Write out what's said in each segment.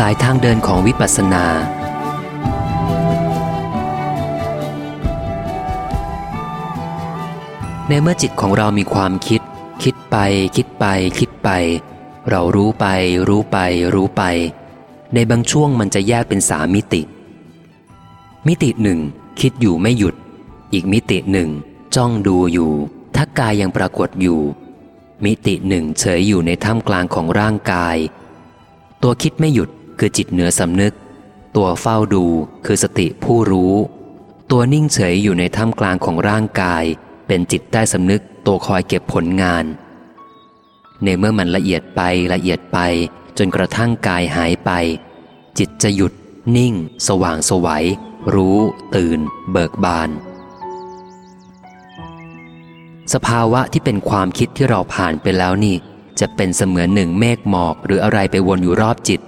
สายทางเดินของวิปัสสนา ในเมื่อจิตของเรามีความคิด คิดไป คิดไป คิดไป เรารู้ไป รู้ไป รู้ไป ในบางช่วงมันจะแยกเป็นสามมิติ มิติหนึ่ง คิดอยู่ไม่หยุด อีกมิติหนึ่ง จ้องดูอยู่ถ้ากายยังปรากฏอยู่ มิติหนึ่งเฉยอยู่ในท่ามกลางของร่างกาย ตัวคิดไม่หยุด คือจิตเหนือสำนึก ตัวเฝ้าดูคือสติผู้รู้ ตัวนิ่งเฉยอยู่ในท่ามกลางของร่างกาย เป็นจิตใต้สำนึกตัวคอยเก็บผลงาน ในเมื่อมันละเอียดไปละเอียดไป จนกระทั่งกายหายไป จิตจะหยุด นิ่ง สว่างสวัยรู้ ตื่น เบิกบาน สภาวะที่เป็นความคิดที่เราผ่านไปแล้วนี่ จะเป็นเสมือนหนึ่งเมฆหมอกหรืออะไรไปวนอยู่รอบจิต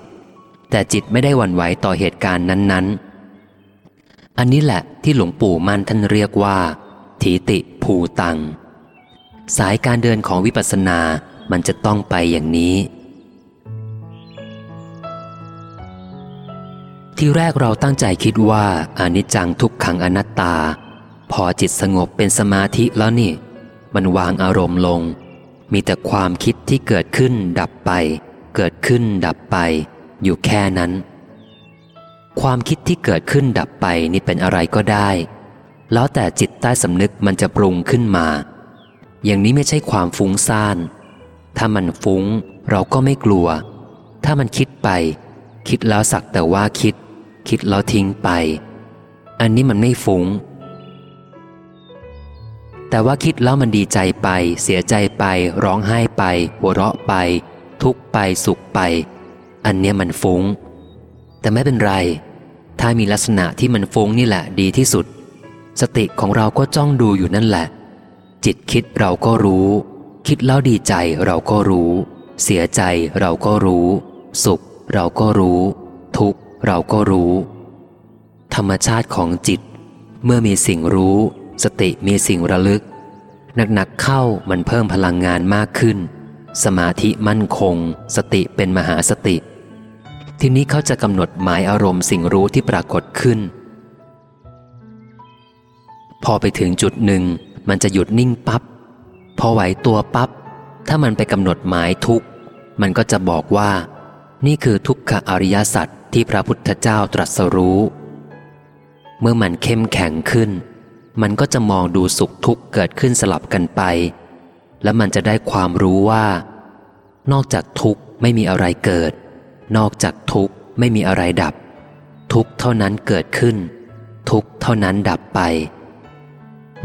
แต่จิตไม่ได้หวั่นไหวต่อเหตุการณ์นั้นๆ อันนี้แหละที่หลวงปู่มั่นท่านเรียกว่า ถีติภูตัง สายการเดินของวิปัสสนา มันจะต้องไปอย่างนี้ ที่แรกเราตั้งใจคิดว่าอนิจจังทุกขังอนัตตา พอจิตสงบเป็นสมาธิแล้วนี่ มันวางอารมณ์ลง มีแต่ความคิดที่เกิดขึ้นดับไป เกิดขึ้นดับไป อยู่แค่นั้น ความคิดที่เกิดขึ้นดับไปนี่เป็นอะไรก็ได้ แล้วแต่จิตใต้สำนึกมันจะปรุงขึ้นมา อย่างนี้ไม่ใช่ความฟุ้งซ่าน ถ้ามันฟุ้งเราก็ไม่กลัว ถ้ามันคิดไป คิดแล้วสักแต่ว่าคิด คิดแล้วทิ้งไป อันนี้มันไม่ฟุง้งแต่ว่าคิดแล้วมันดีใจไป เสียใจไป ร้องไห้ไป หัวเราะไป ทุกไปสุขไป อันเนี้ยมันฟุง้ง แต่ไม่เป็นไร ถ้ามีลักษณะที่มันฟุ้งนี่แหละดีที่สุด สติของเราก็จ้องดูอยู่นั่นแหละ จิตคิดเราก็รู้ คิดแล้วดีใจเราก็รู้ เสียใจเราก็รู้ สุขเราก็รู้ ทุกข์เราก็รู้ ธรรมชาติของจิต เมื่อมีสิ่งรู้ สติมีสิ่งระลึกหนักๆเข้ามันเพิ่มพลังงานมากขึ้น สมาธิมั่นคง สติเป็นมหาสติ ทีนี้เขาจะกำหนดหมายอารมณ์สิ่งรู้ที่ปรากฏขึ้น พอไปถึงจุดหนึ่ง มันจะหยุดนิ่งปับ๊บพอไหวตัวปับ๊บถ้ามันไปกำหนดหมายทุกมันก็จะบอกว่า นี่คือทุกขอริยสัจที่พระพุทธเจ้าตรัสรู้ เมื่อมันเข้มแข็งขึ้น มันก็จะมองดูสุขทุกข์เกิดขึ้นสลับกันไป แล้วมันจะได้ความรู้ว่า นอกจากทุกข์ไม่มีอะไรเกิด นอกจากทุกข์ไม่มีอะไรดับ ทุกข์เท่านั้นเกิดขึ้น ทุกข์เท่านั้นดับไป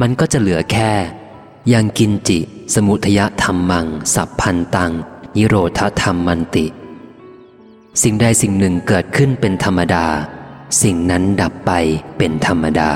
มันก็จะเหลือแค่ ยังกินจิ สมุทยธรรมมัง สัพพันตังยิโรธธรรมมันติ สิ่งใดสิ่งหนึ่งเกิดขึ้นเป็นธรรมดา สิ่งนั้นดับไปเป็นธรรมดา